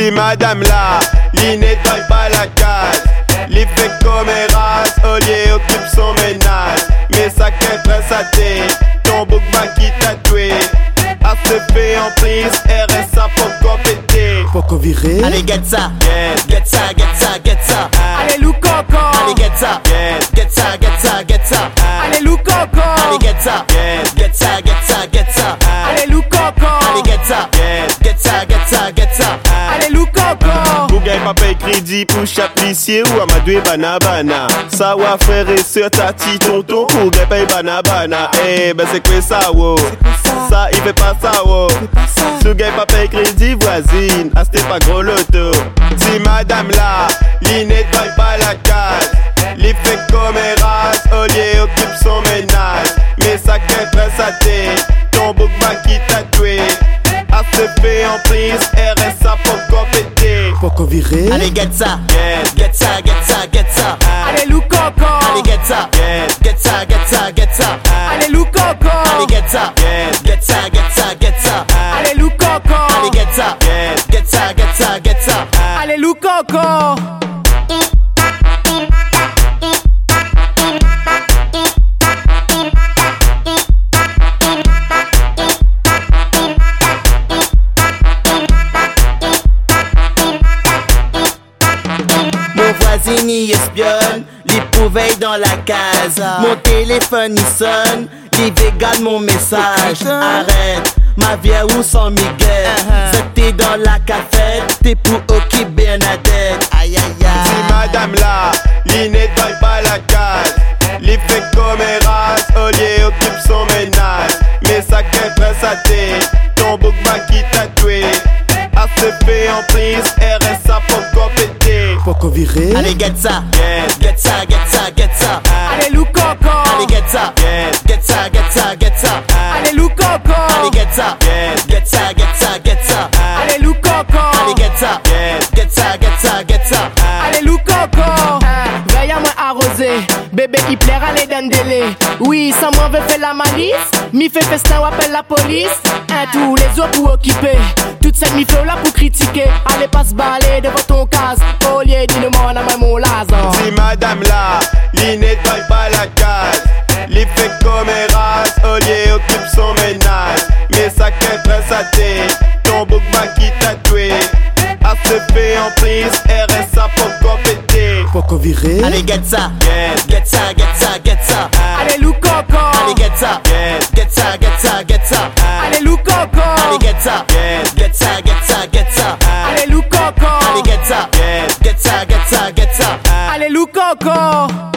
Dis madame là, li nettoie pas la case. Li fait comméras, Olier occupe son ménage. Mais ça qu'est très saté, ton bouc qui tatoué. ACP en prise, RSA pour compéter. Poco viré. Allez, get ça, Yes, get ça, get ça, get ça. Allez, lou coco. Allez, get ça, yes, get ça, get ça, get ça. Allez, lou coco. Allez, get ça, yes, get ça, get ça, get ça. Allez, lou coco. Allez, get ça, yes. get ça, get ça, get ça. Allez, pas paye crédit pour chaplicier ou amadoué banabana. Ça wa frère et sœur, tati, tonton, pour gagne paye banabana. Eh ben c'est quoi ça, wo? Ça, il fait pas ça, wo. Si gagne pas paye crédit, voisine, ah c'était pas gros loto. Si madame là, li nettoie pas la case. Li fait compéter. Poco viré. Allez, get ça, Yes, get ça, get ça, get ça. Allez, lou coco. Allez, get ça, yes, get ça, get ça, get ça. Allez, lou coco. Allez, get ça, yes, get ça, get ça, get ça. Allez, lou coco. Allez, get ça, yes. get ça, get ça, get ça. Allez, lou coco. Mon voisin y espionne, les veille dans la case. Mon téléphone y sonne, les regarde mon message. Arrête, ma vieille où sans Miguel. T'es dans la cafette, t'es pour OK Bernadette. Aïe aïe aïe. madame là, ACP en prise, RSA pour compéter. Poco viré. Allez, get ça, Yes, get ça, get ça, get ça. Ah. Allez, lou coco. Allez, get ça, yes, get ça, get ça, get ça. Ah. Allez, lou coco. Allez, get ça, yes, get ça, get ça, get ça. Ah. Allez, lou coco. Allez, get ça, yes. get ça, get ça, get ça. Allez, lou coco. Veille Bébé qui plaira les délai. Oui, sans moi veut faire la malice. Mi fait festin ou appelle la police. Un tous les autres pour occuper. Toute cette mi là pour critiquer. Allez pas se balader devant ton case. Au lieu d'une mon à mon lazo. Si madame là, li nettoie pas la case. Compéter. Poco viré. Allez, get ça, Yes, get ça, get ça, get ça. Allez, lou coco. Allez, get ça, yes, get ça, get ça, get ça. Allez, lou coco. Allez, get ça, yes, get ça, get ça, get ça. Allez, lou coco. Allez, get ça, yes. get ça, get ça, get ça. Allez, lou coco.